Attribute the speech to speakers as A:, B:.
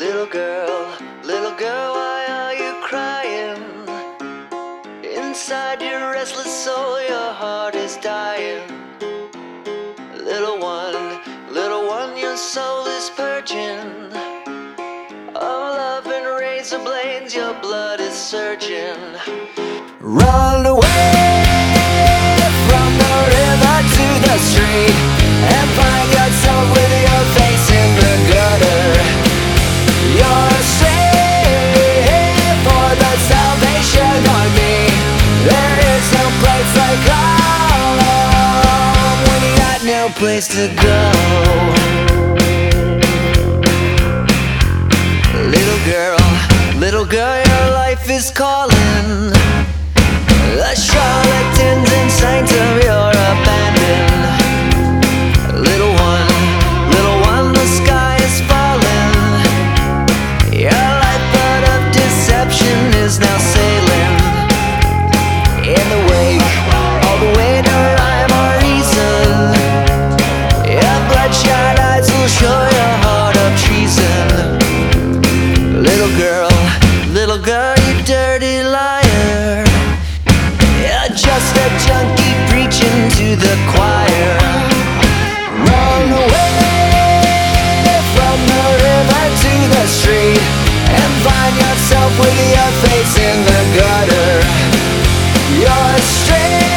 A: little girl, little girl, why are you crying? Inside your restless soul, your heart is dying. Little one, little one, your soul is purging. Of love and razor blades, your blood is surging. Run away place to go. Little girl, little girl, your life is calling. The charlatans and saints dirty liar. You're just a junkie preaching to the choir. Run away from the river to the street and find yourself with your face in the gutter. You're straight